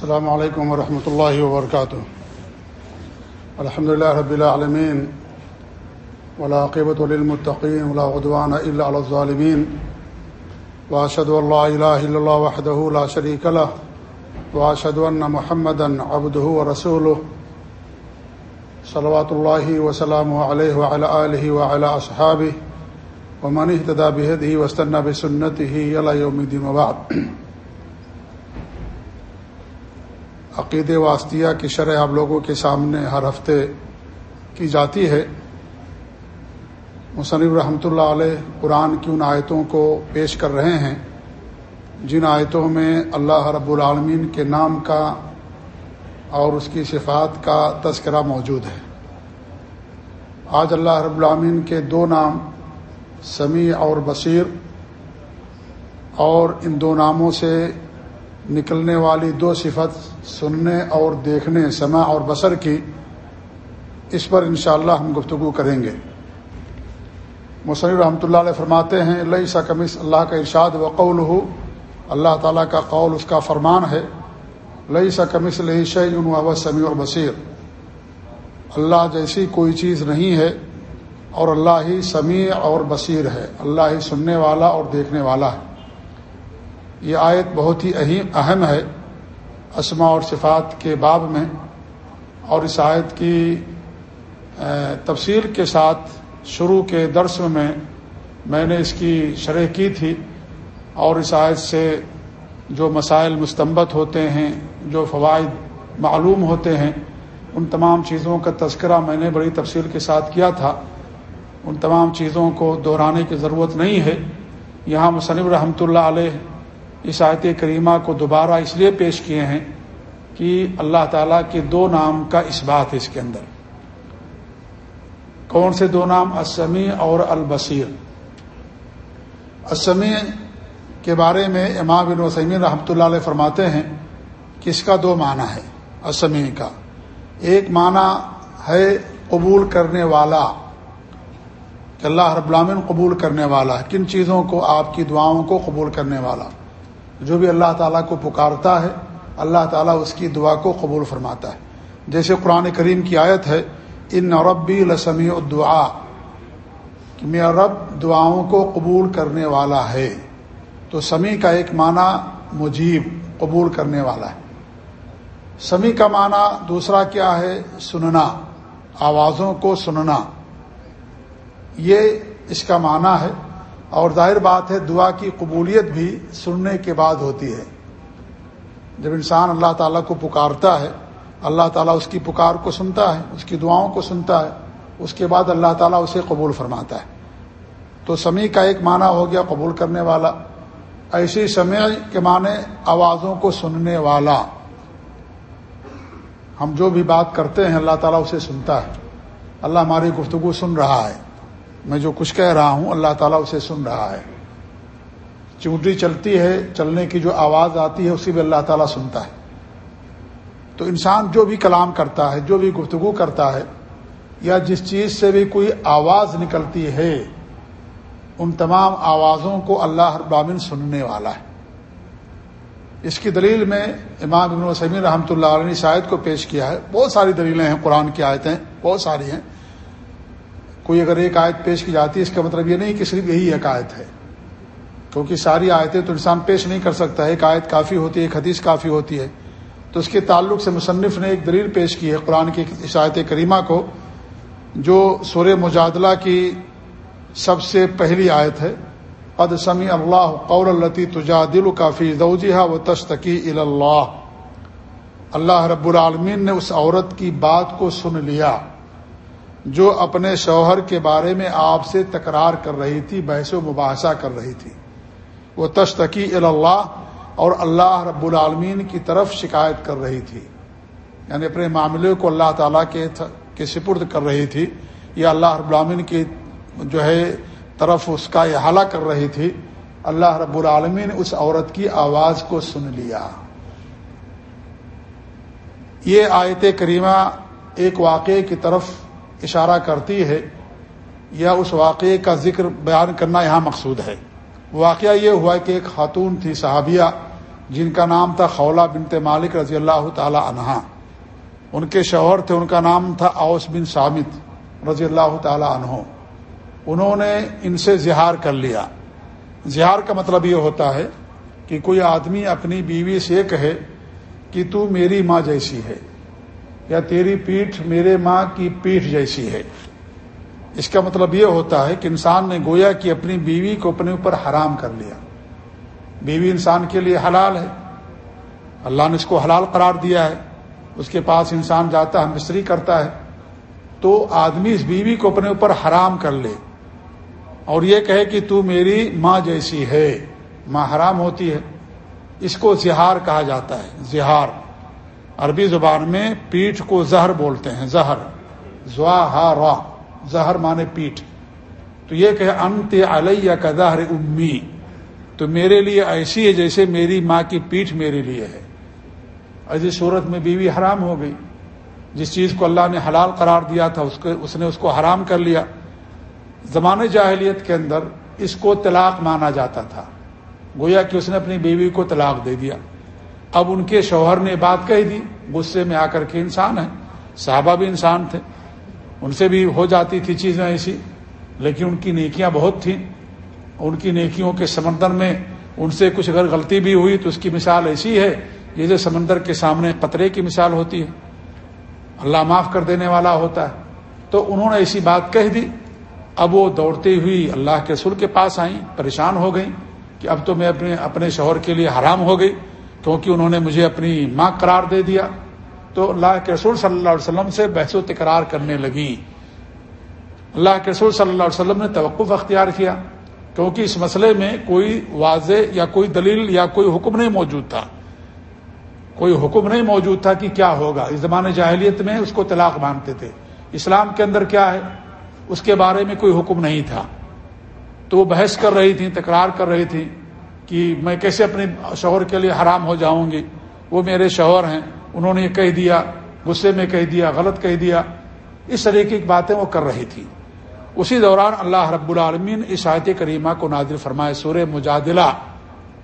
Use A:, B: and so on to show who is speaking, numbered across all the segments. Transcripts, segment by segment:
A: السلام علیکم ورحمۃ اللہ وبرکاتہ۔ الحمد لله رب العالمين ولا عقبة للمتقين ولا عدوان إلا على الظالمين وأشهد أن لا إله إلا الله وحده لا شريك له وأشهد أن محمدا عبده ورسوله صلوات الله وسلامه عليه وعلى آله وعلى أصحابه ومن اهتدى بهده واستنى بسنته إلى يوم الدين وبعد عقید واسطیہ کی شرح آپ لوگوں کے سامنے ہر ہفتے کی جاتی ہے۔ مصنف رحمۃ اللہ علیہ قرآن کی ان آیتوں کو پیش کر رہے ہیں۔ جن آیتوں میں اللہ رب العالمین کے نام کا اور اس کی صفات کا تذکرہ موجود ہے۔ آج اللہ رب العالمین کے دو نام، سمیع اور بصیر، اور ان دو ناموں سے نکلنے والی دو صفت سننے اور دیکھنے سما اور بسر کی، اس پر انشاءاللہ ہم گفتگو کریں گے۔ مصنف رحمۃ اللہ علیہ فرماتے ہیں اللہ سا کمس اللہ کا ارشاد و قول ہو اللہ تعالیٰ کا قول اس کا فرمان ہے۔ لئی سا کمس لئی شعین و سمیع اور بصیر اللہ جیسی کوئی چیز نہیں ہے اور اللہ ہی سمیع اور بصیر ہے۔ اللہ ہی سننے والا اور دیکھنے والا ہے۔ یہ آیت بہت ہی اہم اہم ہے اسما اور صفات کے باب میں اور اس آیت کی تفصیل کے ساتھ شروع کے درس میں میں نے اس کی شرح کی تھی اور اس آیت سے جو مسائل مستمت ہوتے ہیں، جو فوائد معلوم ہوتے ہیں، ان تمام چیزوں کا تذکرہ میں نے بڑی تفصیل کے ساتھ کیا تھا۔ ان تمام چیزوں کو دہرانے کی ضرورت نہیں ہے۔ یہاں مصنف رحمۃ اللہ علیہ اس آیت کریمہ کو دوبارہ اس لیے پیش کیے ہیں کہ اللہ تعالیٰ کے دو نام کا اس بات ہے اس کے اندر۔ کون سے دو نام؟ اسمی اور البصیر۔ اسمی کے بارے میں امام بن وسمین رحمۃ اللہ علیہ فرماتے ہیں کہ اس کا دو معنی ہے اسمی کا۔ ایک معنی ہے قبول کرنے والا، کہ اللہ رب العالمین قبول کرنے والا، کن چیزوں کو، آپ کی دعاؤں کو قبول کرنے والا۔ جو بھی اللہ تعالیٰ کو پکارتا ہے، اللہ تعالیٰ اس کی دعا کو قبول فرماتا ہے۔ جیسے قرآن کریم کی آیت ہے ان ربی لسمی الدعا کہ میرا رب دعاؤں کو قبول کرنے والا ہے۔ تو سمیع کا ایک معنی مجیب، قبول کرنے والا ہے۔ سمیع کا معنی دوسرا کیا ہے؟ سننا، آوازوں کو سننا۔ یہ اس کا معنی ہے اور ظاہر بات ہے دعا کی قبولیت بھی سننے کے بعد ہوتی ہے۔ جب انسان اللہ تعالیٰ کو پکارتا ہے، اللہ تعالیٰ اس کی پکار کو سنتا ہے، اس کی دعاؤں کو سنتا ہے، اس کے بعد اللہ تعالیٰ اسے قبول فرماتا ہے۔ تو سمیع کا ایک معنی ہو گیا قبول کرنے والا۔ ایسی سمیع کے معنی آوازوں کو سننے والا۔ ہم جو بھی بات کرتے ہیں، اللہ تعالیٰ اسے سنتا ہے۔ اللہ ہماری گفتگو سن رہا ہے۔ میں جو کچھ کہہ رہا ہوں، اللہ تعالیٰ اسے سن رہا ہے۔ چونٹی چلتی ہے، چلنے کی جو آواز آتی ہے، اسی بھی اللہ تعالیٰ سنتا ہے۔ تو انسان جو بھی کلام کرتا ہے، جو بھی گفتگو کرتا ہے، یا جس چیز سے بھی کوئی آواز نکلتی ہے، ان تمام آوازوں کو اللہ ابامن سننے والا ہے۔ اس کی دلیل میں امام ابن وسمین رحمۃ اللہ علیہ نے شاید کو پیش کیا ہے۔ بہت ساری دلیلیں ہیں، قرآن کی آیتیں بہت ساری ہیں۔ کوئی اگر ایک آیت پیش کی جاتی ہے، اس کا مطلب یہ نہیں کہ صرف یہی ایک آیت ہے۔ کیونکہ ساری آیتیں تو انسان پیش نہیں کر سکتا، ایک آیت کافی ہوتی ہے، ایک حدیث کافی ہوتی ہے۔ تو اس کے تعلق سے مصنف نے ایک دلیل پیش کی ہے قرآن کی اس آیت کریمہ کو، جو سور مجادلہ کی سب سے پہلی آیت ہے۔ قد سمی اللہ قور التی تجا دل کافی دوجہ و تشتقی اللہ اللہ رب العالمین نے اس عورت کی بات کو سن لیا۔ جو اپنے شوہر کے بارے میں آپ سے تکرار کر رہی تھی، بحث و مباحثہ کر رہی تھی۔ وہ تشتقی اللہ اور اللہ رب العالمین کی طرف شکایت کر رہی تھی۔ یعنی اپنے معاملے کو اللہ تعالیٰ کے کے سپرد کر رہی تھی۔ یا اللہ رب العالمین کی جو ہے طرف اس کا احالہ کر رہی تھی۔ اللہ رب العالمین نے اس عورت کی آواز کو سن لیا۔ یہ آیت کریمہ ایک واقعے کی طرف اشارہ کرتی ہے یا اس واقعے کا ذکر بیان کرنا یہاں مقصود ہے۔ واقعہ یہ ہوا کہ ایک خاتون تھی، صحابیہ، جن کا نام تھا خولا بنت مالک رضی اللہ تعالی عنہا۔ ان کے شوہر تھے، ان کا نام تھا اوس بن سامت رضی اللہ تعالی عنہ۔ انہوں نے ان سے زہار کر لیا۔ زہار کا مطلب یہ ہوتا ہے کہ کوئی آدمی اپنی بیوی سے کہے کہ تو میری ماں جیسی ہے۔ یا تیری پیٹھ میرے ماں کی پیٹھ جیسی ہے۔ اس کا مطلب یہ ہوتا ہے کہ انسان نے گویا کہ اپنی بیوی کو اپنے اوپر حرام کر لیا۔ بیوی انسان کے لیے حلال ہے۔ اللہ نے اس کو حلال قرار دیا ہے۔ اس کے پاس انسان جاتا ہے، مستری کرتا ہے۔ تو آدمی اس بیوی کو اپنے اوپر حرام کر لے۔ اور یہ کہے کہ تو میری ماں جیسی ہے۔ ماں حرام ہوتی ہے۔ اس کو زہار کہا جاتا ہے۔ زہار۔ عربی زبان میں پیٹھ کو زہر بولتے ہیں، زہر۔ زوا ہا را۔ زہر مانے پیٹھ۔ تو یہ کہ انت علیہ کا زہر امی۔ تو میرے لیے ایسی ہے جیسے میری ماں کی پیٹھ میرے لیے ہے۔ ایسی صورت میں بیوی حرام ہو گئی۔ جس چیز کو اللہ نے حلال قرار دیا تھا، اس کو اس نے اس کو حرام کر لیا۔ زمانے جاہلیت کے اندر اس کو طلاق مانا جاتا تھا۔ گویا کہ اس نے اپنی بیوی کو طلاق دے دیا۔ اب ان کے شوہر نے بات کہہ دی غصے میں آ کر کے انسان ہے صحابہ بھی انسان تھے۔ ان سے بھی ہو جاتی تھی چیزیں ایسی، لیکن ان کی نیکیاں بہت تھیں۔ ان کی نیکیوں کے سمندر میں ان سے کچھ اگر غلطی بھی ہوئی تو اس کی مثال ایسی ہے جیسے سمندر کے سامنے قطرے کی مثال ہوتی ہے، اللہ معاف کر دینے والا ہوتا ہے۔ تو انہوں نے ایسی بات کہہ دی۔ اب وہ دوڑتی ہوئی اللہ کے رسول کے پاس آئیں، پریشان ہو گئیں کہ اب تو میں اپنے اپنے شوہر کے لیے حرام ہو گئی۔ کیونکہ انہوں نے مجھے اپنی ماں قرار دے دیا، تو اللہ کے رسول صلی اللہ علیہ وسلم سے بحث و تکرار کرنے لگی اللہ کے رسول صلی اللہ علیہ وسلم نے توقف اختیار کیا، کیونکہ اس مسئلے میں کوئی واضح یا کوئی دلیل یا کوئی حکم نہیں موجود تھا۔ کوئی حکم نہیں موجود تھا کہ کیا ہوگا۔ اس زمانے جاہلیت میں اس کو طلاق مانتے تھے۔ اسلام کے اندر کیا ہے؟ اس کے بارے میں کوئی حکم نہیں تھا۔ تو وہ بحث کر رہی تھیں، تکرار کر رہی تھیں۔ کہ میں کیسے اپنے شوہر کے لیے حرام ہو جاؤں گی؟ وہ میرے شوہر ہیں، انہوں نے یہ کہہ دیا، غصے میں کہہ دیا، غلط کہہ دیا۔ اس طریقے کی باتیں وہ کر رہی تھی۔ اسی دوران اللہ رب العالمین اس آیت کریمہ کو نادر فرمائے سور مجادلہ۔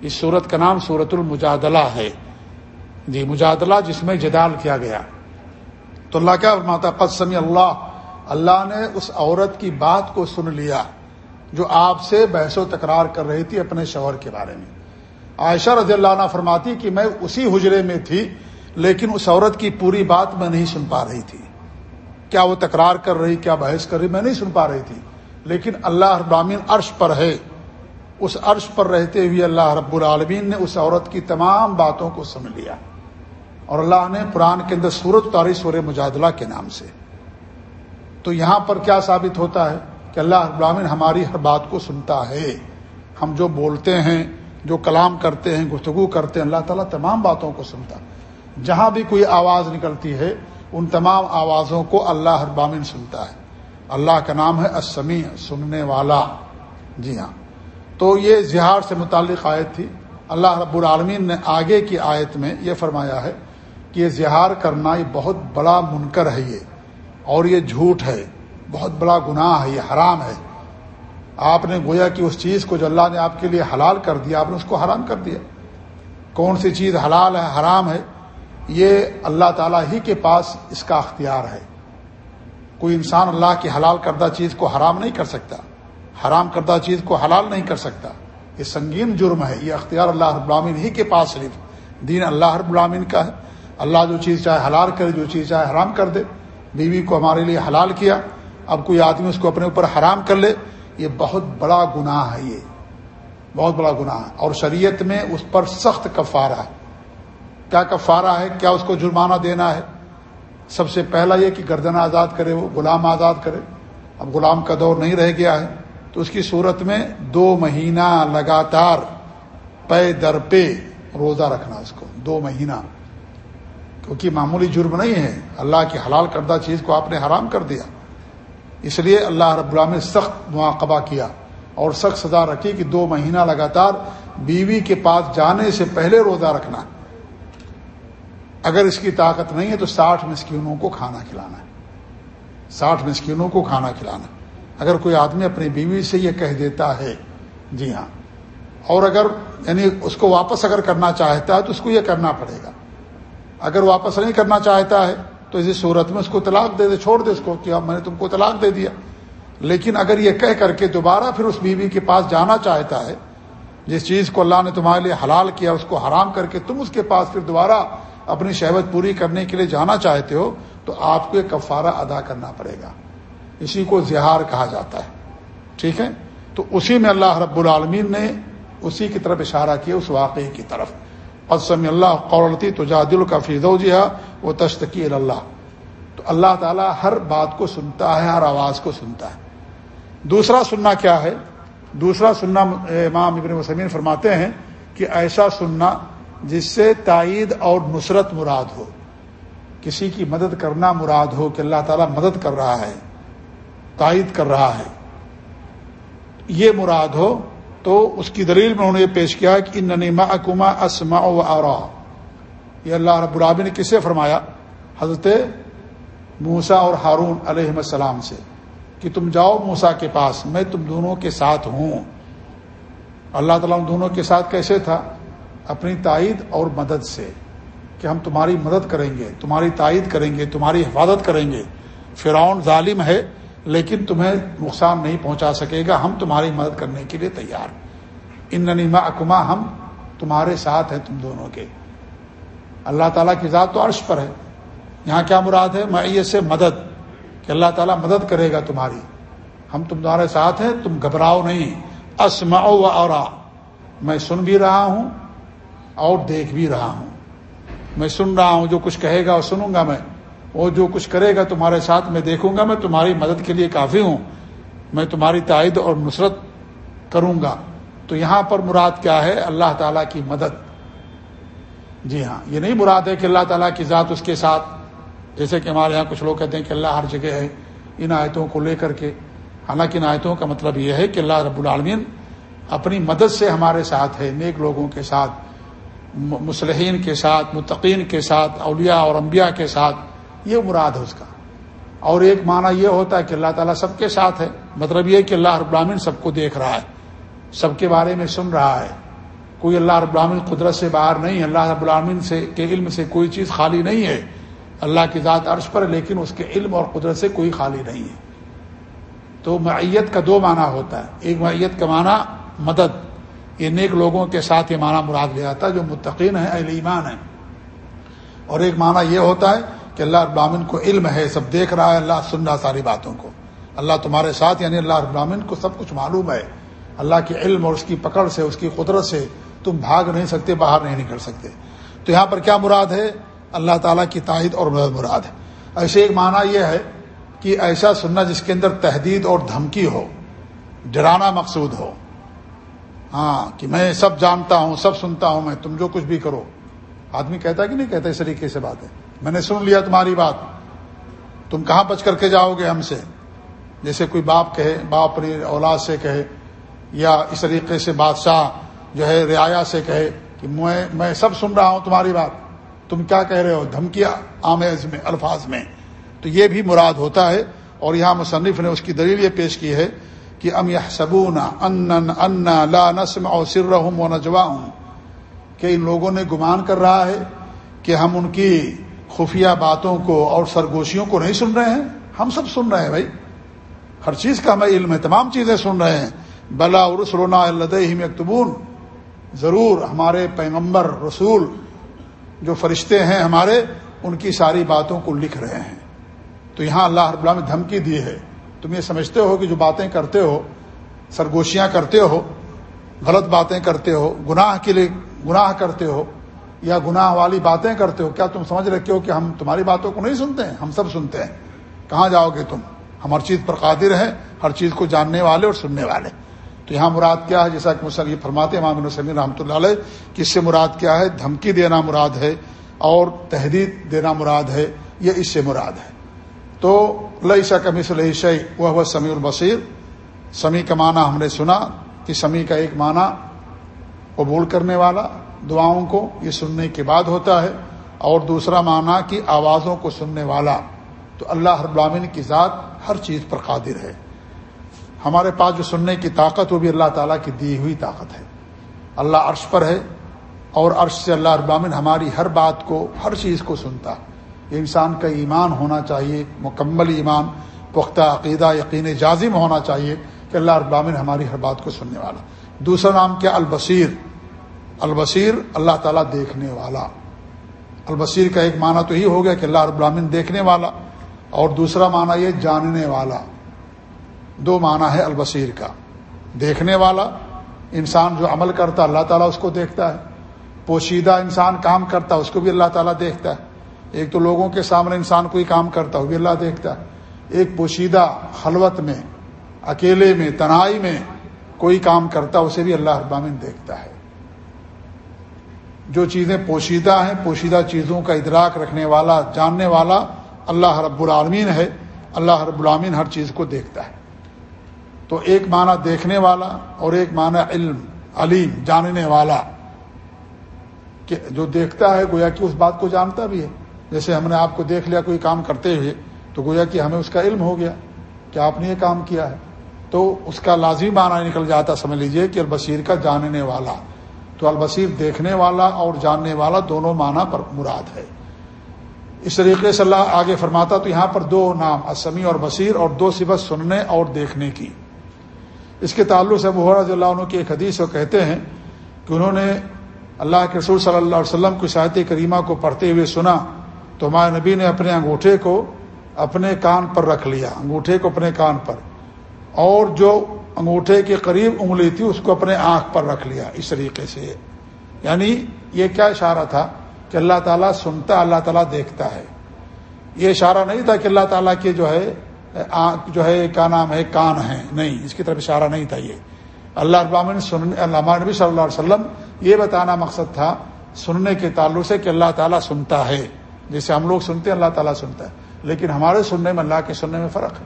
A: اس صورت کا نام صورت المجادلہ ہے۔ جی مجادلہ جس میں جدال کیا گیا۔ تو اللہ کیا فرماتا قسم اللہ اللہ نے اس عورت کی بات کو سن لیا۔ جو آپ سے بحث و تکرار کر رہی تھی اپنے شوہر کے بارے میں۔ عائشہ رضی اللہ عنہ فرماتی کہ میں اسی حجرے میں تھی، لیکن اس عورت کی پوری بات میں نہیں سن پا رہی تھی۔ کیا وہ تکرار کر رہی، کیا بحث کر رہی، میں نہیں سن پا رہی تھی۔ لیکن اللہ ابامین عرش پر ہے۔ اس عرش پر رہتے ہوئے اللہ رب العالمین نے اس عورت کی تمام باتوں کو سن لیا۔ اور اللہ نے قرآن کے اندر صورت اتاری سور مجادلہ کے نام سے۔ تو یہاں پر کیا ثابت ہوتا ہے؟ کہ اللہ ابراہین ہماری ہر بات کو سنتا ہے۔ ہم جو بولتے ہیں، جو کلام کرتے ہیں، گفتگو کرتے ہیں، اللہ تعالیٰ تمام باتوں کو سنتا۔ جہاں بھی کوئی آواز نکلتی ہے، ان تمام آوازوں کو اللہ ابامن سنتا ہے۔ اللہ کا نام ہے اسمی سننے والا۔ جی ہاں۔ تو یہ زہار سے متعلق آیت تھی۔ اللہ رب العالمین نے آگے کی آیت میں یہ فرمایا ہے کہ یہ زہار کرنا یہ بہت بڑا منکر ہے یہ، اور یہ جھوٹ ہے۔ بہت بڑا گناہ ہے، یہ حرام ہے۔ آپ نے گویا کہ اس چیز کو جو اللہ نے آپ کے لیے حلال کر دیا، آپ نے اس کو حرام کر دیا۔ کون سی چیز حلال ہے، حرام ہے، یہ اللہ تعالیٰ ہی کے پاس اس کا اختیار ہے۔ کوئی انسان اللہ کی حلال کردہ چیز کو حرام نہیں کر سکتا، حرام کردہ چیز کو حلال نہیں کر سکتا۔ یہ سنگین جرم ہے، یہ اختیار اللہ رب العالمین ہی کے پاس صرف۔ دین اللہ رب العالمین کا ہے۔ اللہ جو چیز چاہے حلال کرے، جو چیز چاہے حرام کر دے۔ بیوی کو ہمارے لیے حلال کیا۔ اب کوئی آدمی اس کو اپنے اوپر حرام کر لے، یہ بہت بڑا گناہ ہے یہ۔ بہت بڑا گناہ ہے۔ اور شریعت میں اس پر سخت کفارہ ہے۔ کیا کفارہ ہے؟ کیا اس کو جرمانہ دینا ہے؟ سب سے پہلا یہ کہ گردن آزاد کرے، وہ غلام آزاد کرے۔ اب غلام کا دور نہیں رہ گیا ہے۔ تو اس کی صورت میں دو مہینہ لگاتار پے در پہ روزہ رکھنا اس کو، دو مہینہ۔ کیونکہ معمولی جرم نہیں ہے۔ اللہ کی حلال کردہ چیز کو آپ نے حرام کر دیا۔ اس لیے اللہ رب اللہ نے سخت مواقبہ کیا اور سخت سزا رکھی کہ دو مہینہ لگاتار بیوی کے پاس جانے سے پہلے روزہ رکھنا اگر اس کی طاقت نہیں ہے تو ساٹھ مسکینوں کو کھانا کھلانا ہے۔ ساٹھ مسکینوں کو کھانا کھلانا اگر کوئی آدمی اپنی بیوی سے یہ کہہ دیتا ہے جی ہاں اور اگر یعنی اس کو واپس اگر کرنا چاہتا ہے تو اس کو یہ کرنا پڑے گا۔ اگر واپس نہیں کرنا چاہتا ہے تو اسی صورت میں اس کو طلاق دے دے، چھوڑ دے اس کو کیا میں نے تم کو طلاق دے دیا۔ لیکن اگر یہ کہہ کر کے دوبارہ پھر اس بیوی کے پاس جانا چاہتا ہے، جس چیز کو اللہ نے تمہارے لیے حلال کیا، اس کو حرام کر کے تم اس کے پاس پھر دوبارہ اپنی شہوت پوری کرنے کے لیے جانا چاہتے ہو، تو آپ کو یہ کفارہ ادا کرنا پڑے گا۔ اسی کو زہار کہا جاتا ہے۔ ٹھیک ہے؟ تو اسی میں اللہ رب العالمین نے اسی کی طرف اشارہ کیا، اس واقعے کی طرف۔ قسم اللہ قولتی تو جادل کا فیضو جی وہ تشتکی اللہ۔ تو اللہ تعالیٰ ہر بات کو سنتا ہے، ہر آواز کو سنتا ہے۔ دوسرا سننا کیا ہے؟ دوسرا سننا امام ابن وسمین فرماتے ہیں کہ ایسا سننا جس سے تائید اور نصرت مراد ہو۔ کسی کی مدد کرنا مراد ہو کہ اللہ تعالیٰ مدد کر رہا ہے، تائید کر رہا ہے۔ یہ مراد ہو تو اس کی دلیل میں انہوں نے پیش کیا کہ ان ننیما اکما اسما و آرا یہ اللہ رب العابی نے کسے فرمایا؟ حضرت موسا اور ہارون علیہ السلام سے کہ تم جاؤ موسا کے پاس، میں تم دونوں کے ساتھ ہوں۔ اللہ تعالیٰ دونوں کے ساتھ کیسے تھا؟ اپنی تائید اور مدد سے کہ ہم تمہاری مدد کریں گے، تمہاری تائید کریں گے، تمہاری حفاظت کریں گے۔ فرعون ظالم ہے، لیکن تمہیں نقصان نہیں پہنچا سکے گا۔ ہم تمہاری مدد کرنے کے لیے تیار۔ ان ننیما اکما ہم تمہارے ساتھ ہیں تم دونوں کے۔ اللہ تعالیٰ کی ذات تو عرش پر ہے۔ یہاں کیا مراد ہے؟ معیت سے مدد، کہ اللہ تعالیٰ مدد کرے گا تمہاری۔ ہم تمہارے ساتھ ہیں، تم گھبراؤ نہیں۔ اسما و اور میں سن بھی رہا ہوں اور دیکھ بھی رہا ہوں۔ میں سن رہا ہوں، جو کچھ کہے گا اور سنوں گا میں۔ وہ جو کچھ کرے گا تمہارے ساتھ میں دیکھوں گا میں، تمہاری مدد کے لیے کافی ہوں۔ میں تمہاری تائید اور نصرت کروں گا۔ تو یہاں پر مراد کیا ہے؟ اللہ تعالیٰ کی مدد۔ جی ہاں یہ نہیں مراد ہے کہ اللہ تعالیٰ کی ذات اس کے ساتھ، جیسے کہ ہمارے یہاں کچھ لوگ کہتے ہیں کہ اللہ ہر جگہ ہے، ان آیتوں کو لے کر کے۔ حالانکہ ان آیتوں کا مطلب یہ ہے کہ اللہ رب العالمین اپنی مدد سے ہمارے ساتھ ہے، نیک لوگوں کے ساتھ مسلحین کے ساتھ، متقین کے ساتھ، اولیاء اور انبیاء کے ساتھ۔ یہ مراد ہے اس کا۔ اور ایک معنی یہ ہوتا ہے کہ اللہ تعالیٰ سب کے ساتھ ہے۔ مطلب یہ کہ اللہ رب العالمین سب کو دیکھ رہا ہے، سب کے بارے میں سن رہا ہے۔ کوئی اللہ رب العالمین قدرت سے باہر نہیں اللہ رب العالمین سے کے علم سے کوئی چیز خالی نہیں ہے۔ اللہ کی ذات عرش پر لیکن اس کے علم اور قدرت سے کوئی خالی نہیں ہے۔ تو معیت کا دو معنی ہوتا ہے۔ ایک معیت کا معنی مدد، یہ نیک لوگوں کے ساتھ یہ معنی مراد لے آتا ہے، جو متقین ہیں، اہل ایمان ہیں۔ اور ایک معنی یہ ہوتا ہے کہ اللہ ابامن کو علم ہے، سب دیکھ رہا ہے، اللہ سن رہا ساری باتوں کو۔ اللہ تمہارے ساتھ یعنی اللہ ابامن کو سب کچھ معلوم ہے۔ اللہ کے علم اور اس کی پکڑ سے، اس کی قدرت سے تم بھاگ نہیں سکتے، باہر نہیں نکل سکتے۔ تو یہاں پر کیا مراد ہے؟ اللہ تعالیٰ کی تائید اور مدد مراد ہے۔ ایسے ایک معنی یہ ہے کہ ایسا سننا جس کے اندر تحدید اور دھمکی ہو، ڈرانا مقصود ہو۔ ہاں کہ میں سب جانتا ہوں، سب سنتا ہوں، میں تم جو کچھ بھی کرو۔ آدمی کہتا کہ نہیں کہتا، اس طریقے سے بات ہے۔ میں نے سن لیا تمہاری بات۔ تم کہاں بچ کر کے جاؤ گے ہم سے؟ جیسے کوئی باپ کہے، باپ اپنی اولاد سے کہے، یا اس طریقے سے بادشاہ جو ہے رعایا سے کہے کہ میں میں سب سن رہا ہوں تمہاری بات۔ تم کیا کہہ رہے ہو؟ دھمکیا آمیز میں، الفاظ میں۔ تو یہ بھی مراد ہوتا ہے اور یہاں مصنف نے اس کی دلیل یہ پیش کی ہے کہ ام یہ صبون ان لا نسم اور سر رہوں و نجوا ہوں کہ ان لوگوں نے گمان کر رہا ہے کہ ہم ان کی خفیہ باتوں کو اور سرگوشیوں کو نہیں سن رہے ہیں۔ ہم سب سن رہے ہیں بھائی۔ ہر چیز کا ہمیں علم ہے، تمام چیزیں سن رہے ہیں۔ بلا رسولنا اللہ اکتبون ضرور ہمارے پیغمبر رسول جو فرشتے ہیں ہمارے، ان کی ساری باتوں کو لکھ رہے ہیں۔ تو یہاں اللہ رب اللہ نے دھمکی دی ہے۔ تم یہ سمجھتے ہو کہ جو باتیں کرتے ہو، سرگوشیاں کرتے ہو، غلط باتیں کرتے ہو، گناہ کے لیے گناہ کرتے ہو یا گناہ والی باتیں کرتے ہو، کیا تم سمجھ رکھے ہو کہ ہم تمہاری باتوں کو نہیں سنتے ہیں؟ ہم سب سنتے ہیں۔ کہاں جاؤ گے تم؟ ہم ہر چیز پر قادر ہیں، ہر چیز کو جاننے والے اور سننے والے۔ تو یہاں مراد کیا ہے؟ جیسا کہ مسلم یہ فرماتے امام وسلم رحمۃ اللہ علیہ، کہ اس سے مراد کیا ہے؟ دھمکی دینا مراد ہے اور تحدید دینا مراد ہے، یہ اس سے مراد ہے۔ تو لئی سا کمی صلی شعی وہ سمیع البصیر۔ سمی کا معنی ہم نے سنا کہ سمی کا ایک معنی قبول کرنے والا دعاؤں کو یہ سننے کے بعد ہوتا ہے، اور دوسرا معنی کہ آوازوں کو سننے والا۔ تو اللہ ہر کی ذات ہر چیز پر قادر ہے۔ ہمارے پاس جو سننے کی طاقت وہ بھی اللہ تعالیٰ کی دی ہوئی طاقت ہے۔ اللہ عرش پر ہے اور عرش سے اللہ ابامن ہماری ہر بات کو، ہر چیز کو سنتا یہ انسان کا ایمان ہونا چاہیے، مکمل ایمان، پختہ عقیدہ، یقین جازم ہونا چاہیے کہ اللہ ابامن ہماری ہر بات کو سننے والا۔ دوسرا نام کیا؟ البصیر۔ البصیر اللہ تعالیٰ دیکھنے والا۔ البصیر کا ایک معنی تو ہی ہو گیا کہ اللہ ابامن دیکھنے والا۔ اور دوسرا معنی یہ جاننے والا۔ دو معنی ہے البصیر کا۔ دیکھنے والا انسان جو عمل کرتا اللہ تعالیٰ اس کو دیکھتا ہے۔ پوشیدہ انسان کام کرتا اس کو بھی اللہ تعالیٰ دیکھتا ہے۔ ایک تو لوگوں کے سامنے انسان کوئی کام کرتا وہ بھی اللہ دیکھتا ہے۔ ایک پوشیدہ خلوت میں، اکیلے میں، تنہائی میں کوئی کام کرتا اسے بھی اللہ ابامن دیکھتا ہے۔ جو چیزیں پوشیدہ ہیں، پوشیدہ چیزوں کا ادراک رکھنے والا، جاننے والا اللہ رب العالمین ہے۔ اللہ رب العالمین ہر چیز کو دیکھتا ہے۔ تو ایک معنی دیکھنے والا اور ایک معنی علم، علیم، جاننے والا، کہ جو دیکھتا ہے گویا کہ اس بات کو جانتا بھی ہے۔ جیسے ہم نے آپ کو دیکھ لیا کوئی کام کرتے ہوئے، تو گویا کہ ہمیں اس کا علم ہو گیا کہ آپ نے یہ کام کیا ہے۔ تو اس کا لازمی معنی نکل جاتا، سمجھ لیجیے کہ البصیر کا جاننے والا۔ تو البصیر دیکھنے والا اور جاننے والا دونوں معنی پر مراد ہے۔ اس طریقے سے اللہ آگے فرماتا تو یہاں پر دو نام اسمی اور بصیر، اور دو صفت سننے اور دیکھنے کی۔ اس کے تعلق سے بحرا رضی اللہ عنہ کی ایک حدیث وہ کہتے ہیں کہ انہوں نے اللہ کے رسول صلی اللہ علیہ وسلم کی شاعت کریمہ کو پڑھتے ہوئے سنا تو ہمارے نبی نے اپنے انگوٹھے کو اپنے کان پر رکھ لیا، انگوٹھے کو اپنے کان پر۔ اور جو انگوٹھے کے قریب انگلی تھی، اس کو اپنے آنکھ پر رکھ لیا اس طریقے سے۔ یعنی یہ کیا اشارہ تھا کہ اللہ تعالیٰ سنتا، اللہ تعالیٰ دیکھتا ہے۔ یہ اشارہ نہیں تھا کہ اللہ تعالیٰ کے جو ہے جو ہے، کیا نام ہے، کان ہے۔ نہیں، اس کی طرف اشارہ نہیں تھا یہ۔ اللہ ابامن سن علامہ نبی صلی اللہ علیہ وسلم یہ بتانا مقصد تھا سننے کے تعلق سے کہ اللہ تعالیٰ سنتا ہے۔ جیسے ہم لوگ سنتے ہیں، اللہ تعالیٰ سنتا ہے۔ لیکن ہمارے سننے میں، اللہ کے سننے میں فرق ہے۔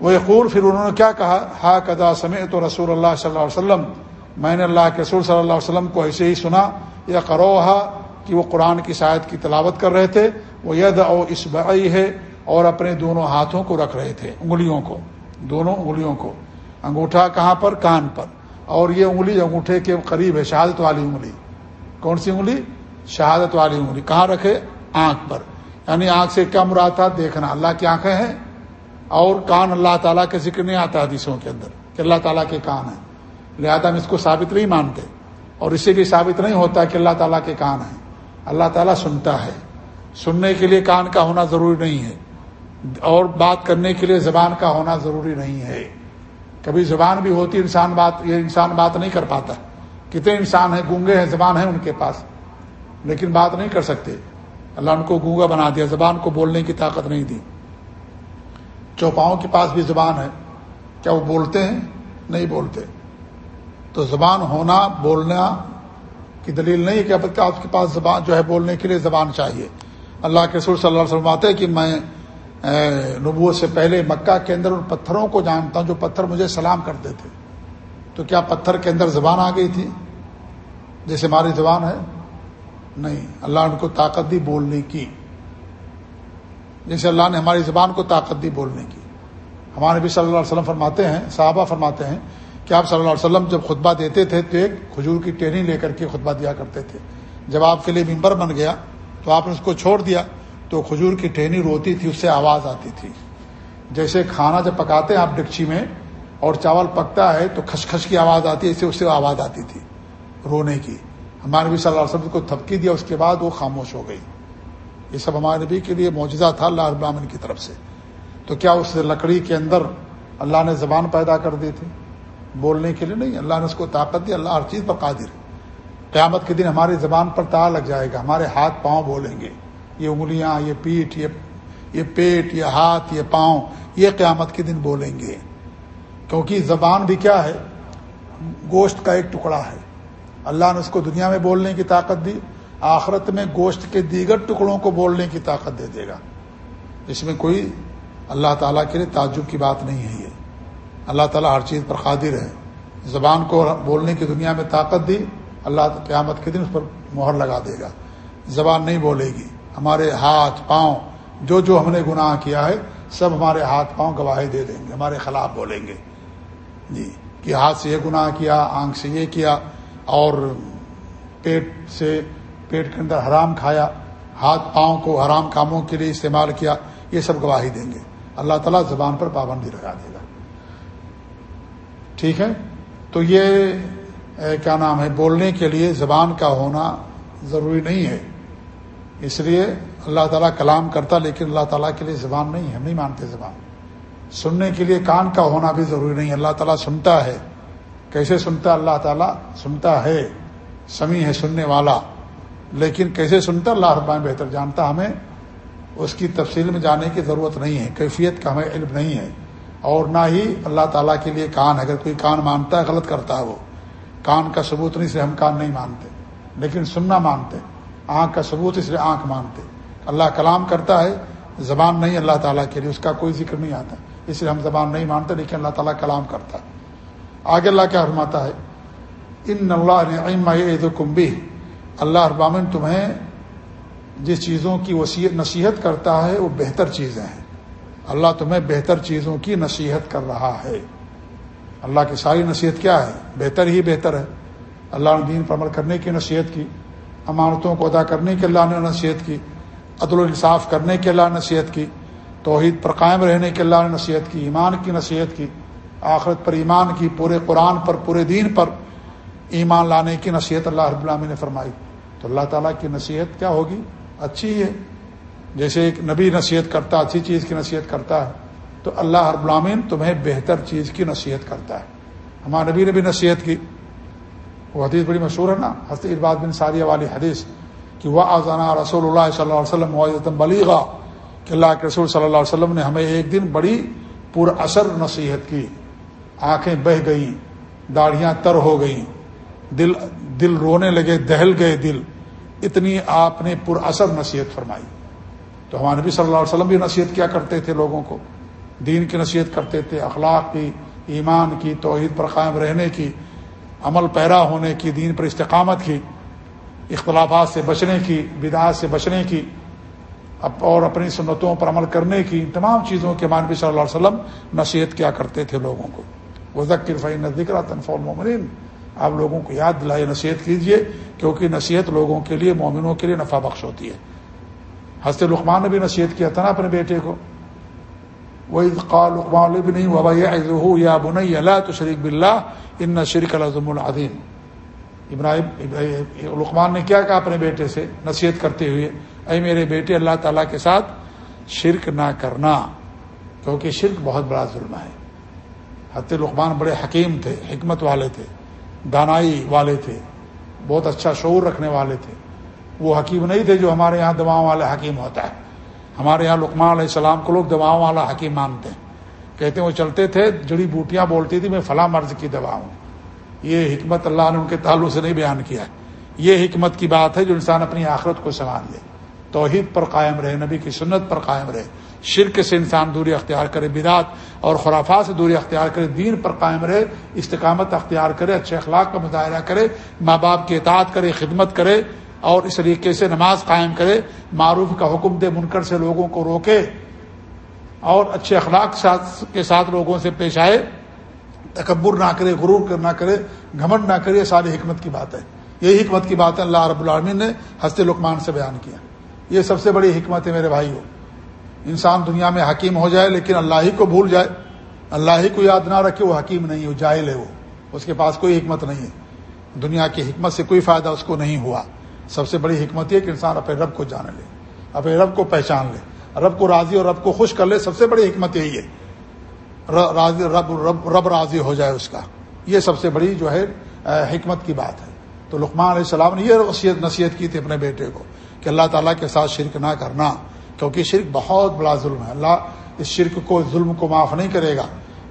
A: وہ یقول پھر انہوں نے کیا کہا؟ ہا کدا سمے تو رسول اللہ صلی اللہ علیہ وسلم۔ میں نے اللہ کے رسول صلی اللہ علیہ وسلم کو ایسے ہی سنا یا کروہا کہ وہ قرآن کی شاید کی تلاوت کر رہے تھے۔ وہ ید او اسبعی ہے اور اپنے دونوں ہاتھوں کو رکھ رہے تھے، انگلیوں کو، دونوں انگلیوں کو۔ انگوٹھا کہاں پر؟ کان پر۔ اور یہ انگلی انگوٹھے کے قریب ہے، شہادت والی انگلی۔ کون سی انگلی؟ شہادت والی انگلی۔ کہاں رکھے؟ آنکھ پر۔ یعنی آنکھ سے کیا مراد تھا دیکھنا۔ اللہ کی آنکھیں ہیں اور کان اللہ تعالیٰ کے ذکر نہیں آتا حدیثوں کے اندر کہ اللہ تعالیٰ کے کان ہیں۔ لہٰذا ہم اس کو ثابت نہیں مانتے۔ اور اسی لیے ثابت نہیں ہوتا کہ اللہ تعالیٰ کے کان ہیں۔ اللہ تعالیٰ سنتا ہے۔ سننے کے لیے کان کا ہونا ضروری نہیں ہے۔ اور بات کرنے کے لیے زبان کا ہونا ضروری نہیں ہے۔ کبھی زبان بھی ہوتی انسان بات، یہ انسان بات نہیں کر پاتا۔ کتنے انسان ہیں، گونگے ہیں، زبان ہے ان کے پاس۔ لیکن بات نہیں کر سکتے۔ اللہ ان کو گونگا بنا دیا، زبان کو بولنے کی طاقت نہیں دی۔ چوپاؤں کے پاس بھی زبان ہے۔ کیا وہ بولتے ہیں؟ نہیں بولتے۔ تو زبان ہونا، بولنا کی دلیل نہیں کہ اب آپ کے پاس زبان جو ہے، بولنے کے لیے زبان چاہیے۔ اللہ کے سر صلی اللہ علیہ وسلم آتے کہ میں نبوت سے پہلے مکہ کے اندر ان پتھروں کو جانتا ہوں جو پتھر مجھے سلام کرتے تھے۔ تو کیا پتھر کے اندر زبان آ گئی تھی؟ جیسے ہماری زبان ہے؟ نہیں، اللہ نے ان کو طاقت دی بولنے کی۔ جیسے اللہ نے ہماری زبان کو طاقت دی بولنے کی۔ ہمارے بھی صلی اللہ علیہ وسلم فرماتے ہیں، صحابہ فرماتے ہیں کہ آپ صلی اللہ علیہ وسلم جب خطبہ دیتے تھے تو ایک کھجور کی ٹہنی لے کر کے خطبہ دیا کرتے تھے۔ جب آپ کے لیے ممبر بن گیا تو آپ نے اس کو چھوڑ دیا۔ تو کھجور کی ٹہنی روتی تھی، اس سے آواز آتی تھی۔ جیسے کھانا جب پکاتے ہیں آپ ڈکچی میں اور چاول پکتا ہے تو کھچ کی آواز آتی ہے اسے اس سے آواز آتی تھی رونے کی۔ ہمارے نبی صلی اللہ علیہ وسلم کو تھپکی دیا، اس کے بعد وہ خاموش ہو گئی۔ یہ سب ہمارے نبی کے لیے موجودہ تھا اللہ ابامن کی طرف سے۔ تو کیا اس لکڑی کے اندر اللہ نے زبان پیدا کر دی تھی؟ بولنے کے لیے نہیں، اللہ نے اس کو طاقت دی، اللہ ہر چیز پر قادر۔ قیامت کے دن ہماری زبان پر تا لگ جائے گا، ہمارے ہاتھ پاؤں بولیں گے۔ یہ انگلیاں، یہ پیٹھ، یہ یہ پیٹ، یہ ہاتھ، یہ پاؤں، یہ قیامت کے دن بولیں گے۔ کیونکہ زبان بھی کیا ہے؟ گوشت کا ایک ٹکڑا ہے۔ اللہ نے اس کو دنیا میں بولنے کی طاقت دی، آخرت میں گوشت کے دیگر ٹکڑوں کو بولنے کی طاقت دے دے گا۔ اس میں کوئی اللہ تعالیٰ کے لیے تعجب کی بات نہیں ہے یہ۔ اللہ تعالیٰ ہر چیز پر قادر ہے۔ زبان کو بولنے کی دنیا میں طاقت دی، اللہ قیامت کے دن اس پر مہر لگا دے گا۔ زبان نہیں بولے گی۔ ہمارے ہاتھ پاؤں، جو جو ہم نے گناہ کیا ہے، سب ہمارے ہاتھ پاؤں گواہی دے دیں گے، ہمارے خلاف بولیں گے۔ جی کہ ہاتھ سے یہ گناہ کیا، آنکھ سے یہ کیا، اور پیٹ سے، پیٹ کے اندر حرام کھایا، ہاتھ پاؤں کو حرام کاموں کے لیے استعمال کیا، یہ سب گواہی دیں گے۔ اللہ تعالیٰ زبان پر پابندی لگا دے گا۔ ٹھیک ہے؟ تو یہ کیا نام ہے، بولنے کے لیے زبان کا ہونا ضروری نہیں ہے۔ اس لیے اللہ تعالیٰ کلام کرتا لیکن اللہ تعالیٰ کے لیے زبان نہیں ہم نہیں مانتے زبان۔ سننے کے لیے کان کا ہونا بھی ضروری نہیں، اللہ تعالیٰ سنتا ہے۔ کیسے سنتا اللہ تعالیٰ سنتا ہے۔ سمی ہے سننے والا۔ لیکن کیسے سنتا؟ اللہ ربان بہتر جانتا ہمیں اس کی تفصیل میں جانے کی ضرورت نہیں ہے۔ کیفیت کا ہمیں علم نہیں ہے۔ اور نہ ہی اللہ تعالیٰ کے لیے کان، اگر کوئی کان مانتا ہے، غلط کرتا ہے وہ۔ کان کا ثبوت نہیں سے ہم کان نہیں مانتے۔ لیکن سننا مانتے۔ آنکھ کا ثبوت اس لیے آنکھ مانتے۔ اللہ کلام کرتا ہے، زبان نہیں اللہ تعالیٰ کے لیے، اس کا کوئی ذکر نہیں آتا۔ اس لیے ہم زبان نہیں مانتے، لیکن اللہ تعالیٰ کلام کرتا ہے۔ آگے اللہ کیا فرماتا ہے؟ ان اللہ نے کمبی اللہ ابامن تمہیں جس چیزوں کی وسیعت نصیحت کرتا ہے، وہ بہتر چیزیں ہیں۔ اللہ تمہیں بہتر چیزوں کی نصیحت کر رہا ہے۔ اللہ کی ساری نصیحت کیا ہے؟ بہتر ہی بہتر ہے۔ اللہ نے دین پر عمل کرنے کی نصیحت کی۔ امانتوں کو ادا کرنے کے اللہ نے نصیحت کی، عدل الصاف کرنے کے اللہ نے نصیحت کی، توحید پر قائم رہنے کے اللہ نے نصیحت کی، ایمان کی نصیحت کی، آخرت پر ایمان کی، پورے قرآن پر، پورے دین پر ایمان لانے کی نصیحت اللہ رب العامی نے فرمائی۔ تو اللہ تعالیٰ کی نصیحت کیا ہوگی؟ اچھی ہے۔ جیسے ایک نبی نصیحت کرتا، اچھی چیز کی نصیحت کرتا ہے، تو اللہ ہر غلامین تمہیں بہتر چیز کی نصیحت کرتا ہے۔ ہمارے نبی نے بھی نصیحت کی۔ وہ حدیث بڑی مشہور ہے نا، حضرت ارباد بن ساریہ والی حدیث کہ وہ آزانہ رسول اللہ صلی اللہ علیہ وسلم معذم بلیغا کہ اللہ کے رسول صلی اللہ علیہ وسلم نے ہمیں ایک دن بڑی پر اثر نصیحت کی۔ آنکھیں بہ گئیں، داڑھیاں تر ہو گئیں، دل دل رونے لگے، دہل گئے دل۔ اتنی آپ نے پر اثر نصیحت فرمائی۔ تو ہمارے نبی صلی اللہ علیہ وسلم بھی نصیحت کیا کرتے تھے لوگوں کو۔ دین کی نصیحت کرتے تھے، اخلاق کی، ایمان کی، توحید پر قائم رہنے کی۔ عمل پیرا ہونے کی، دین پر استقامت کی، اختلافات سے بچنے کی، بدعات سے بچنے کی اور اپنی سنتوں پر عمل کرنے کی، ان تمام چیزوں کے مانبی صلی اللہ علیہ وسلم نصیحت کیا کرتے تھے لوگوں کو۔ وہ ذکر فی نزدیک تنفول مومرین آپ لوگوں کو یاد دلائے نصیحت کیجیے کیونکہ نصیحت لوگوں کے لیے، مومنوں کے لیے نفع بخش ہوتی ہے۔ حضرت لقمان نے بھی نصیحت کیا تھا نا اپنے بیٹے کو۔ وہ قال لقمان بھی نہیں وبا یا بنئی اللہ تو شریک بلّہ ان شریک العظم العظیم ابراہیم، لقمان نے کیا کہا اپنے بیٹے سے نصیحت کرتے ہوئے؟ اے میرے بیٹے، اللہ تعالیٰ کے ساتھ شرک نہ کرنا، کیونکہ شرک بہت بڑا ظلم ہے۔ حت لقمان بڑے حکیم تھے، حکمت والے تھے، دانائی والے تھے، بہت اچھا شعور رکھنے والے تھے۔ وہ حکیم نہیں تھے جو ہمارے یہاں دواؤں والا حکیم ہوتا ہے۔ ہمارے یہاں لقمان علیہ السلام کو لوگ دواؤں والا حکیم مانتے ہیں۔ کہتے ہیں وہ چلتے تھے، جڑی بوٹیاں بولتی تھی، میں فلاں مرض کی دوا ہوں۔ یہ حکمت اللہ نے ان کے تعلق سے نہیں بیان کیا یہ حکمت کی بات ہے جو انسان اپنی آخرت کو سنبھال لے۔ توحید پر قائم رہے، نبی کی سنت پر قائم رہے۔ شرک سے انسان دوری اختیار کرے، بدعت اور خرافات سے دوری اختیار کرے، دین پر قائم رہے، استقامت اختیار کرے، اچھے اخلاق کا مظاہرہ کرے، ماں باپ کی اطاعت کرے، خدمت کرے۔ اور اس طریقے سے نماز قائم کرے، معروف کا حکم دے، منکر سے لوگوں کو روکے اور اچھے اخلاق کے ساتھ لوگوں سے پیش آئے۔ تکبر نہ کرے، غرور نہ کرے، گھمنڈ نہ کرے ساری حکمت کی بات ہے۔ یہی حکمت کی بات ہے، اللہ رب العالمین نے ہست لقمان سے بیان کیا۔ یہ سب سے بڑی حکمت ہے میرے بھائی انسان دنیا میں حکیم ہو جائے، لیکن اللہ ہی کو بھول جائے۔ اللہ ہی کو یاد نہ رکھے، وہ حکیم نہیں ہو جائل ہے وہ۔ اس کے پاس کوئی حکمت نہیں ہے۔ دنیا کی حکمت سے کوئی فائدہ اس کو نہیں ہوا۔ سب سے بڑی حکمت یہ کہ انسان اپنے رب کو جان لے، اپنے رب کو پہچان لے، رب کو راضی اور رب کو خوش کر لے، سب سے بڑی حکمت یہی ہے۔ راضی، رب رب رب راضی ہو جائے اس کا۔ یہ سب سے بڑی جو ہے حکمت کی بات ہے۔ تو لقمان علیہ السلام نے یہ وصیت، نصیحت کی تھی اپنے بیٹے کو کہ اللہ تعالیٰ کے ساتھ شرک نہ کرنا، کیونکہ شرک بہت بڑا ظلم ہے۔ اللہ اس شرک کو، ظلم کو معاف نہیں کرے گا۔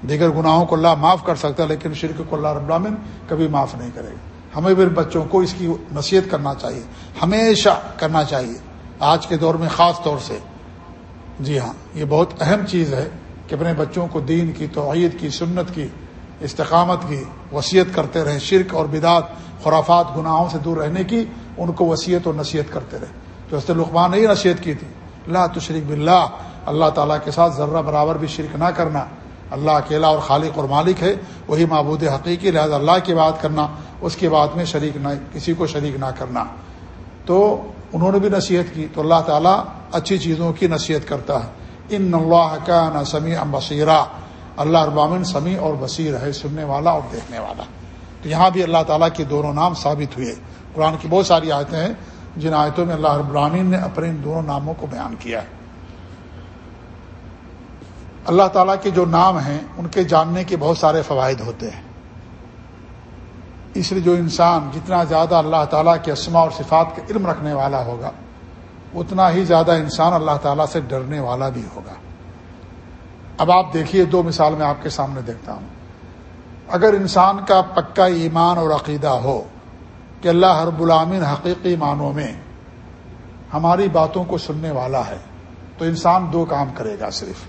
A: دیگر گناہوں کو اللہ معاف کر سکتا ہے، لیکن شرک کو اللہ رب العالمین کبھی معاف نہیں کرے گا۔ ہمیں بھی بچوں کو اس کی نصیحت کرنا چاہیے، ہمیشہ کرنا چاہیے، آج کے دور میں خاص طور سے۔ جی ہاں یہ بہت اہم چیز ہے کہ اپنے بچوں کو دین کی توحید کی، سنت کی، استقامت کی وصیت کرتے رہیں۔ شرک اور بدعت خرافات، گناہوں سے دور رہنے کی ان کو وصیت اور نصیحت کرتے رہے تو اس لقمان نے یہ نصیحت کی تھی اللہ تشریق بلّہ اللہ تعالیٰ کے ساتھ ذرہ برابر بھی شرک نہ کرنا۔ اللہ اکیلا اور خالق اور مالک ہے، وہی معبود حقیقی، لہذا اللہ کی بات کرنا اس کے بعد میں شریک نہ کسی کو شریک نہ کرنا۔ تو انہوں نے بھی نصیحت کی۔ تو اللہ تعالیٰ اچھی چیزوں کی نصیحت کرتا ہے۔ ان اللہ کا نہ سمیع بصیرہ اللہ ابامن سمیع اور بصیر ہے، سننے والا اور دیکھنے والا۔ تو یہاں بھی اللہ تعالیٰ کے دونوں نام ثابت ہوئے۔ قرآن کی بہت ساری آیتیں ہیں، جن آیتوں میں اللہ ابراہین نے اپنے ان دونوں ناموں کو بیان کیا ہے۔ اللہ تعالیٰ کے جو نام ہیں، ان کے جاننے کے بہت سارے فوائد ہوتے ہیں۔ اس لیے جو انسان جتنا زیادہ اللہ تعالیٰ کے اسما اور صفات کا علم رکھنے والا ہوگا، اتنا ہی زیادہ انسان اللہ تعالیٰ سے ڈرنے والا بھی ہوگا۔ اب آپ دیکھیے دو مثال میں آپ کے سامنے دیکھتا ہوں۔ اگر انسان کا پکا ایمان اور عقیدہ ہو کہ اللہ ہر غلامین حقیقی معنوں میں ہماری باتوں کو سننے والا ہے، تو انسان دو کام کرے گا صرف۔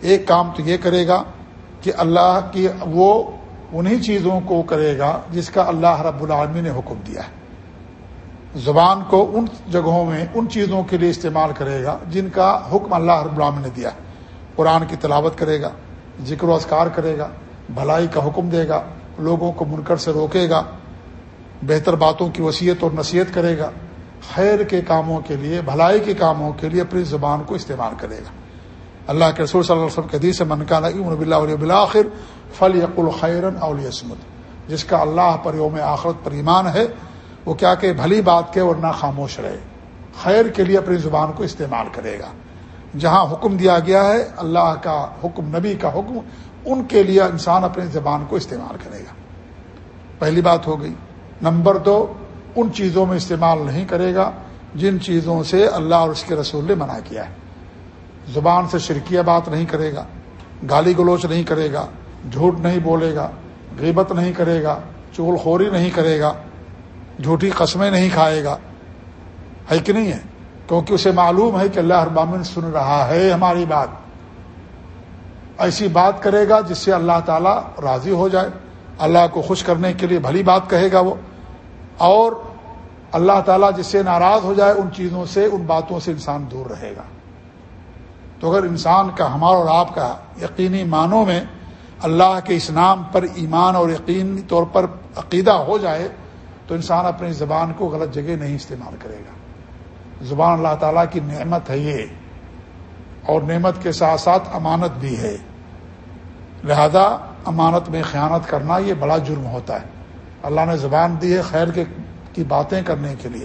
A: ایک کام تو یہ کرے گا کہ اللہ کی وہ انہی چیزوں کو کرے گا جس کا اللہ رب العالمین نے حکم دیا ہے۔ زبان کو ان جگہوں میں ان چیزوں کے لیے استعمال کرے گا جن کا حکم اللہ رب العالمین نے دیا ہے۔ قرآن کی تلاوت کرے گا، ذکر و اذکار کرے گا، بھلائی کا حکم دے گا، لوگوں کو منکر سے روکے گا، بہتر باتوں کی وصیت اور نصیحت کرے گا۔ خیر کے کاموں کے لیے، بھلائی کے کاموں کے لیے اپنی زبان کو استعمال کرے گا۔ اللہ کے رسول صلی اللہ علیہ وسلم کے حدیث منکان نبی اللہ بلاخر فل یق الخیرن اولسمت جس کا اللہ پر یوم آخرت پر ایمان ہے، وہ کیا کہ بھلی بات کے اور نہ خاموش رہے۔ خیر کے لیے اپنی زبان کو استعمال کرے گا۔ جہاں حکم دیا گیا ہے، اللہ کا حکم، نبی کا حکم، ان کے لیے انسان اپنی زبان کو استعمال کرے گا۔ پہلی بات ہو گئی۔ نمبر دو، ان چیزوں میں استعمال نہیں کرے گا جن چیزوں سے اللہ اور اس کے رسول نے منع کیا ہے۔ زبان سے شرکیہ بات نہیں کرے گا، گالی گلوچ نہیں کرے گا۔ جھوٹ نہیں بولے گا، غیبت نہیں کرے گا چول خوری نہیں کرے گا، جھوٹی قسمیں نہیں کھائے گا۔ ہے کہ نہیں ہے؟ کیونکہ اسے معلوم ہے کہ اللہ ابامن سن رہا ہے ہماری بات۔ ایسی بات کرے گا جس سے اللہ تعالیٰ راضی ہو جائے۔ اللہ کو خوش کرنے کے لیے بھلی بات کہے گا وہ۔ اور اللہ تعالیٰ جس سے ناراض ہو جائے ان چیزوں سے، ان باتوں سے انسان دور رہے گا۔ تو اگر انسان کا، ہمارا اور آپ کا یقینی معنوں میں اللہ کے اس نام پر ایمان اور یقینی طور پر عقیدہ ہو جائے تو انسان اپنی زبان کو غلط جگہ نہیں استعمال کرے گا۔ زبان اللہ تعالیٰ کی نعمت ہے یہ۔ اور نعمت کے ساتھ ساتھ امانت بھی ہے۔ لہذا امانت میں خیانت کرنا یہ بڑا جرم ہوتا ہے۔ اللہ نے زبان دی ہے خیر کے کی باتیں کرنے کے لیے۔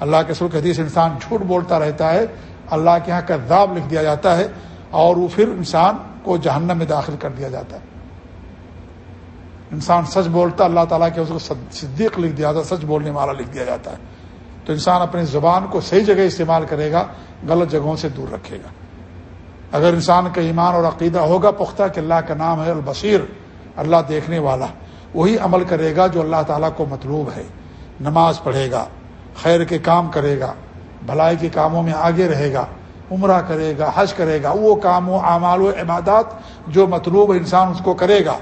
A: اللہ کے سلک حدیث انسان جھوٹ بولتا رہتا ہے۔ اللہ کے یہاں کذاب لکھ دیا جاتا ہے۔ اور وہ پھر انسان کو جہنم میں داخل کر دیا جاتا ہے۔ انسان سچ بولتا اللہ تعالیٰ کے اس کو صدیق لکھ دیا جاتا سچ بولنے والا لکھ دیا جاتا ہے۔ تو انسان اپنی زبان کو صحیح جگہ استعمال کرے گا، غلط جگہوں سے دور رکھے گا۔ اگر انسان کا ایمان اور عقیدہ ہوگا پختہ کہ اللہ کا نام ہے البصیر، اللہ دیکھنے والا، وہی عمل کرے گا جو اللہ تعالیٰ کو مطلوب ہے۔ نماز پڑھے گا، خیر کے کام کرے گا، بھلائی کے کاموں میں آگے رہے گا۔ عمرہ کرے گا، حج کرے گا، وہ کام و اعمال و عبادات جو مطلوب انسان اس کو کرے گا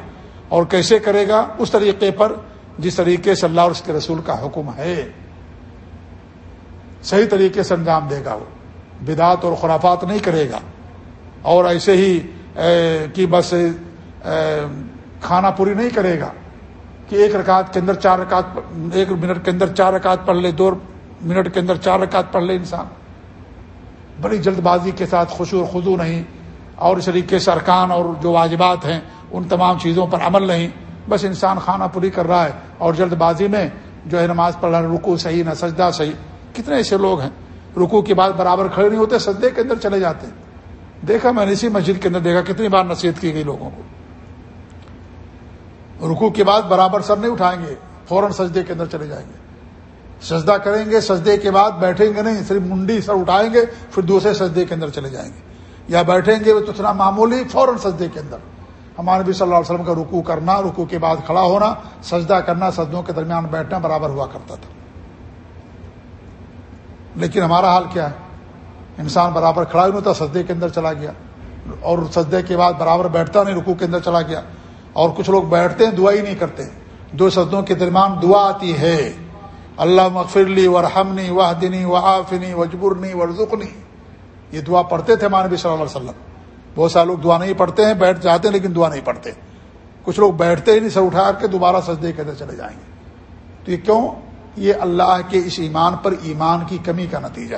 A: اور کیسے کرے گا؟ اس طریقے پر جس طریقے سے اللہ اور اس کے رسول کا حکم ہے۔ صحیح طریقے سے انجام دے گا وہ۔ بدعت اور خرافات نہیں کرے گا۔ اور ایسے ہی کہ بس کھانا پوری نہیں کرے گا۔ کہ ایک رکعت کے اندر چار رکعت، ایک منٹ کے اندر چار رکعت پڑھ لے، دو منٹ کے اندر چار رکعت پڑھ لے انسان۔ بڑی جلد بازی کے ساتھ خوشو خضو نہیں، اور اس طریقے سے ارکان اور جو واجبات ہیں، ان تمام چیزوں پر عمل نہیں۔ بس انسان کھانا پوری کر رہا ہے، اور جلد بازی میں جو ہے نماز پڑھ رہا ہے رکو صحیح، نہ سجدہ صحیح، کتنے ایسے لوگ ہیں۔ رکو کے بعد برابر کھڑے نہیں ہوتے، سجدے کے اندر چلے جاتے۔ ہیں دیکھا میں نے اسی مسجد کے اندر دیکھا، کتنی بار نصیحت کی گئی لوگوں کو۔ رکو کے بعد برابر سر نہیں اٹھائیں گے، فوراً سجدے کے اندر چلے جائیں گے۔ سجدہ کریں گے، سجدے کے بعد بیٹھیں گے نہیں، صرف منڈی سر اٹھائیں گے، پھر دوسرے سجدے کے اندر چلے جائیں گے۔ یا بیٹھیں گے تو اتنا معمولی فوراً سجدے کے اندر۔ ہمارے بھی صلی اللہ علیہ وسلم کا رکو کرنا رکو کے بعد کھڑا ہونا، سجدہ کرنا، سجدوں کے درمیان بیٹھنا برابر ہوا کرتا تھا۔ لیکن ہمارا حال کیا ہے؟ انسان برابر کھڑا ہی نہیں ہوتا، سجدے کے اندر چلا گیا۔ اور سجدے کے بعد برابر بیٹھتا نہیں رکو کے اندر چلا گیا۔ اور کچھ لوگ بیٹھتے ہیں، دعا ہی نہیں کرتے۔ دو سجدوں کے درمیان دعا آتی ہے۔ اللہ مغفرلی ورحمنی واہ دنی و آفنی وجبرنی ورژنی یہ دعا پڑھتے تھے مانبی صلی اللہ علیہ وسلم۔ بہت سارے لوگ دعا نہیں پڑھتے ہیں، بیٹھ جاتے ہیں لیکن دعا نہیں پڑھتے۔ کچھ لوگ بیٹھتے ہی نہیں، سر اٹھا کر کے دوبارہ سجدے کے اندر چلے جائیں گے۔ تو یہ کیوں؟ یہ اللہ کے اس ایمان پر ایمان کی کمی کا نتیجہ۔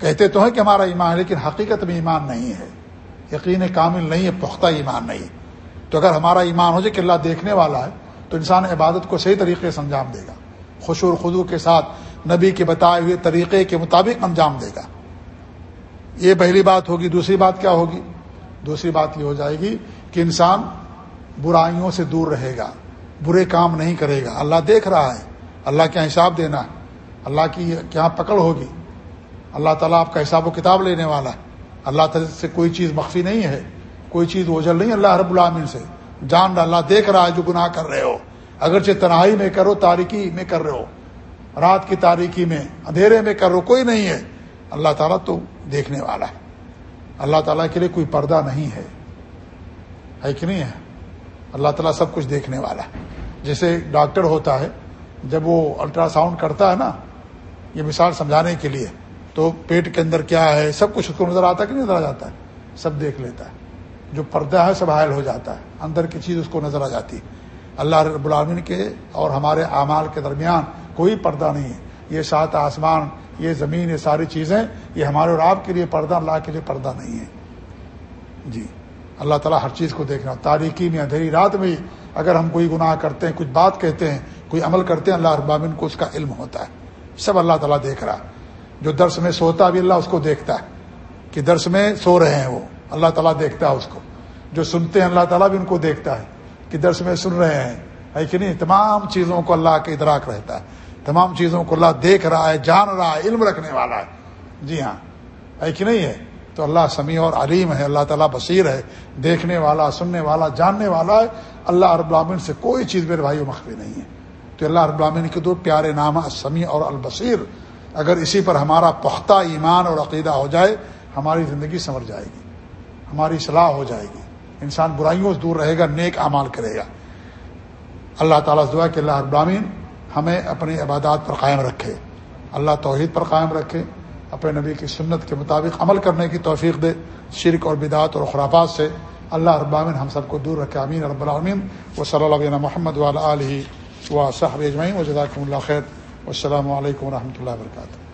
A: کہتے تو ہیں کہ ہمارا ایمان ہے لیکن حقیقت میں ایمان نہیں ہے۔ یقین کامل نہیں ہے، پختہ ایمان نہیں تو اگر ہمارا ایمان ہو جائے کہ اللہ دیکھنے والا ہے، تو انسان عبادت کو صحیح طریقے سے انجام دے گا۔ خوشور خدو کے ساتھ نبی کے بتائے ہوئے طریقے کے مطابق انجام دے گا۔ یہ پہلی بات ہوگی، دوسری بات کیا ہوگی؟ دوسری بات یہ ہو جائے گی کہ انسان برائیوں سے دور رہے گا، برے کام نہیں کرے گا۔ اللہ دیکھ رہا ہے، اللہ کیا حساب دینا ہے؟ اللہ کی کیا پکڑ ہوگی؟ اللہ تعالیٰ آپ کا حساب و کتاب لینے والا ہے۔ اللہ تعالیٰ سے کوئی چیز مخفی نہیں ہے، کوئی چیز اوجل نہیں، اللہ رب العامن سے۔ جان اللہ دیکھ رہا ہے جو گناہ کر رہے ہو۔ اگرچہ تنہائی میں کرو، تاریکی میں کر رہے ہو۔ رات کی تاریکی میں، اندھیرے میں کر رہے ہو کوئی نہیں ہے۔ اللہ تعالیٰ تو دیکھنے والا ہے۔ اللہ تعالیٰ کے لیے کوئی پردہ نہیں ہے۔ ہے کہ نہیں ہے؟ اللہ تعالیٰ سب کچھ دیکھنے والا ہے۔ جیسے ڈاکٹر ہوتا ہے، جب وہ الٹرا ساؤنڈ کرتا ہے نا، یہ مثال سمجھانے کے لیے، تو پیٹ کے اندر کیا ہے؟ سب کچھ اس کو نظر آتا ہے کہ نہیں نظر آ جاتا ہے؟ سب دیکھ لیتا ہے۔ جو پردہ ہے، سب حائل ہو جاتا ہے۔ اندر کی چیز اس کو نظر آ جاتی ہے۔ اللہ رب العالمین کے اور ہمارے اعمال کے درمیان کوئی پردہ نہیں ہے۔ یہ سات آسمان، یہ زمین، یہ ساری چیزیں، یہ ہمارے اور آپ کے لیے پردہ، اللہ کے لیے پردہ نہیں ہے۔ جی اللہ تعالیٰ ہر چیز کو دیکھنا تاریکی میں، اندھیری رات میں اگر ہم کوئی گناہ کرتے ہیں، کچھ بات کہتے ہیں، کوئی عمل کرتے ہیں، اللہ ابامن کو اس کا علم ہوتا ہے۔ سب اللہ تعالیٰ دیکھ رہا ہے۔ جو درس میں سوتا بھی اللہ اس کو دیکھتا ہے۔ کہ درس میں سو رہے ہیں وہ، اللہ تعالیٰ دیکھتا ہے اس کو۔ جو سنتے ہیں، اللہ تعالیٰ بھی ان کو دیکھتا ہے۔ کہ درس میں سن رہے ہیں۔ ہے کہ نہیں؟ تمام چیزوں کو اللہ کے ادراک رہتا ہے۔ تمام چیزوں کو اللہ دیکھ رہا ہے، جان رہا ہے، علم رکھنے والا ہے۔ جی ہاں۔ ہے کہ نہیں ہے؟ تو اللہ سمیع اور علیم ہے، اللہ تعالیٰ بصیر ہے، دیکھنے والا، سننے والا، جاننے والا ہے۔ اللہ رب العالمین سے کوئی چیز میرے بھائی مخفی نہیں ہے۔ تو اللہ رب العالمین کے دو پیارے نام سمیع اور البصیر، اگر اسی پر ہمارا پختہ ایمان اور عقیدہ ہو جائے، ہماری زندگی سنور جائے گی۔ ہماری صلاح ہو جائے گی۔ انسان برائیوں سے دور رہے گا، نیک اعمال کرے گا۔ اللہ تعالیٰ سے دعا کہ اللہ ابرامین ہمیں اپنی عبادات پر قائم رکھے۔ اللہ توحید پر قائم رکھے۔ اپنے نبی کی سنت کے مطابق عمل کرنے کی توفیق دے۔ شرک اور بدعت اور خرافات سے اللہ ابامن ہم سب کو دور رکھے۔ امین رب العامین و صلی اللہ علیہ محمد والا علیہ و صاحب اجمعین۔ و جزاکم اللہ خیر۔ السلام علیکم و رحمۃ اللہ وبرکاتہ۔